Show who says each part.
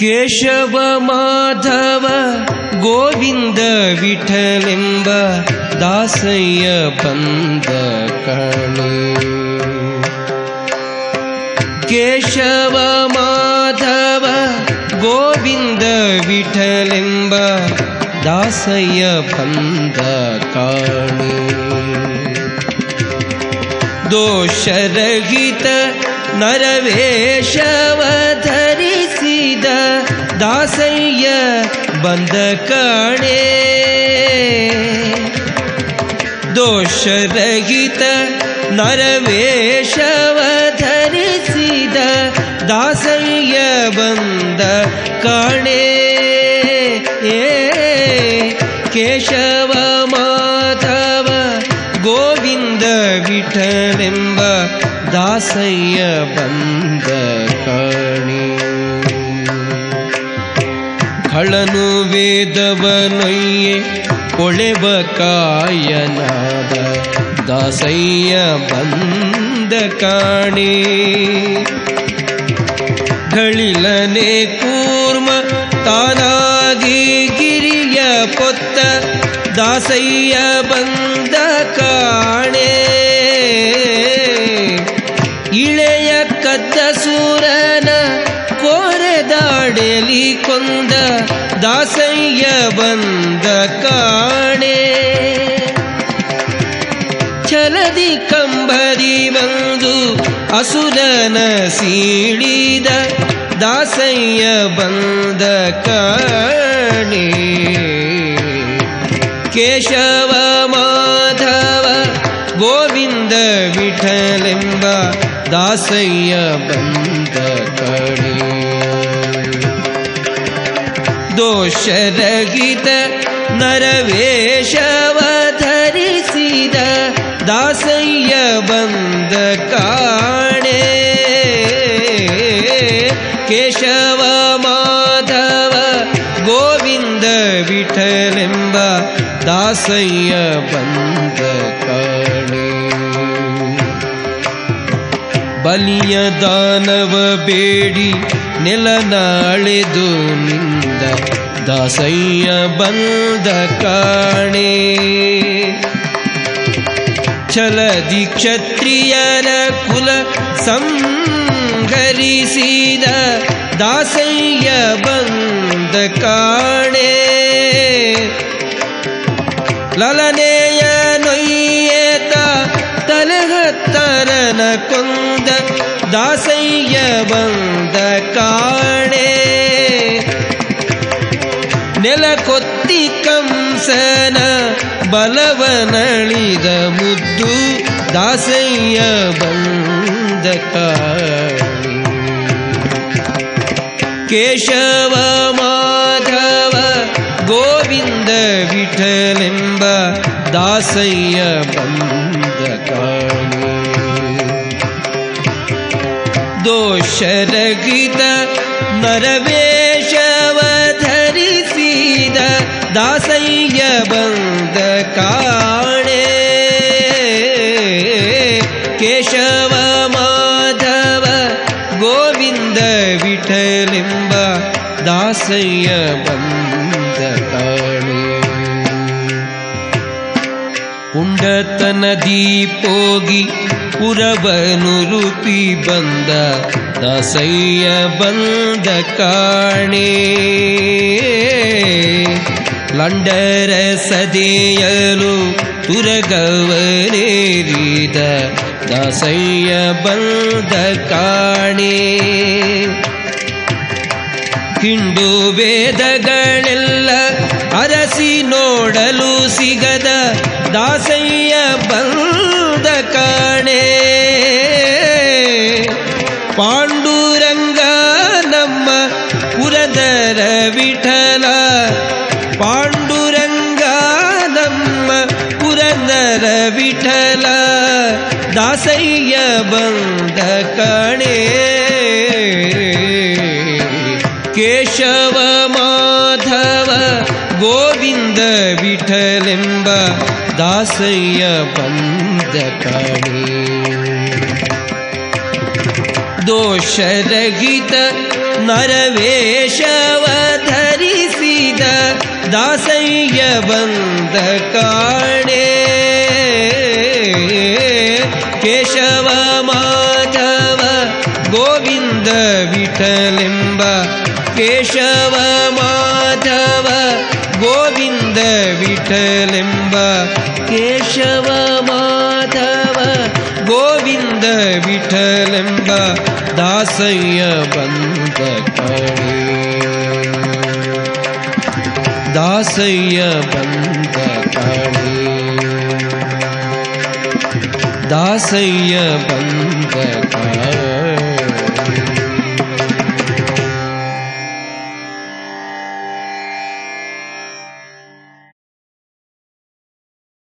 Speaker 1: केशव माधव गोविन्द गोविन्दविठलिम्ब दासय केशव माधव गोविन्द विठलिम्ब दासय पन्दकाणि दोषरहित नरवेशवध दासय्य बन्धकणे दोषरहित नरवेशवधरिसिद दासय्य बन्धकणे हे केशव माधव गोविन्द विठलेम्ब दासय्य दासयबन्धकण ಖಳನು ವೇದವನೊಯ್ಯೆ ಕೊಳೆವ ಕಾಯನಾದ ದಾಸಯ್ಯ ಬಂದ ಕಾಣೆ. ಗಳಿಲನೆ ಕೂರ್ಮ ತಾನಾಗಿ ಗಿರಿಯ ಪೊತ್ತ ದಾಸಯ್ಯ ಬಂದ ಕಾಣೆ. ಇಳೆಯ ಕದ್ದ ಸೂರನ ಕೋರೆದಾಡೆಲಿ ಕೊಂದ ದಾಸಯ್ಯ ಬಂದ ಕಾಣೆ ಛಲದಿ ಕಂಬರಿ ಬಂದು ಅಸುರನ ಸೀಳಿದ ದಾಸಯ್ಯ ಬಂದ ಕಾಣೆ ಕೇಶವ ಮಾಧವ ಗೋವಿಂದ ವಿಠಲೆಂಬ ದಾಸಯ್ಯ ಬಂದ ಕಣೆ दोषरहित नरवेशवधरिसिद दासय्य बन्दकाणे केशव माधव गोविन्द गोविन्दविठलिम्ब दासय्य बन्दकाणे ಬಲಿಯ ದಾನವ ಬೇಡಿ ನೆಲನಾಳೆದು ನಿಂದ ದಾಸಯ್ಯ ಬಂದ ಕಾಣೆ ಛಲದಿ ಕ್ಷತ್ರಿಯರ ಕುಲ ಸಂಹರಿಸಿದ ದಾಸಯ್ಯ ಬಂದ ಕಾಣೆ ಲಲನೆಯ ತಲೆಹತ್ತರನ ಕೊಂದ ದಾಸಯ್ಯ ಬಂದ ಕಾಣೆ. ನೆಲಕೊತ್ತಿ ಕಂಸನ ಬಲವನಳಿದ ಮುದ್ದು ದಾಸಯ್ಯ ಬಂದ ಕಾಣೆ. ಕೇಶವ ಮಾಧವ ಗೋವಿಂದ ವಿಠಲೆಂಬ ದಾಸಯ್ಯ ಬಂದ दोषरगीत नरवेशवधरिसीद दासय्य बन्दकाणे केशव माधव गोविन्द विठलिम्ब दासय्य बन्द ಪುಂಡತನದಿ ಪೋಗಿ ಪುರವನು ರೂಪಿ ಬಂದ ದಾಸಯ್ಯ ಬಂದ ಕಾಣೆ. ಲಂಡರ ಸದೆಯಲು ತುರಗವನೇರಿದ ದಾಸಯ್ಯ ಬಂದ ಕಾಣೆ. ಹಿಂಡು ವೇದಗಳೆಲ್ಲ ಅರಸಿ ನೋಡಲು ಸಿಗದ ದಾಸಯ್ಯ ಬಂದ ಕಾಣೆ ಪಾಂಡುರಂಗ ನಮ್ಮ ಪುರದರ ವಿಠಲ ಪಾಂಡುರಂಗ ನಮ್ಮ ಪುರದರ ವಿಠಲ ದಾಸಯ್ಯ ಬಂದ ಕಾಣೆ ಕೇಶವ ಮಾಧವ ಗೋವಿಂದ ವಿಠಲೆಂಬ दासय बन्दकाणे दोषरहित नरवेशवधरिसिद दासय्य बन्दकाणे केशव माधव गोविन्द विठलिम्ब केशव गोविन्द विठलिम्ब केशव गोविन्दविठलिम्ब केशवधव गोविन्दविठलम्ब दासय दासय दासय पन्त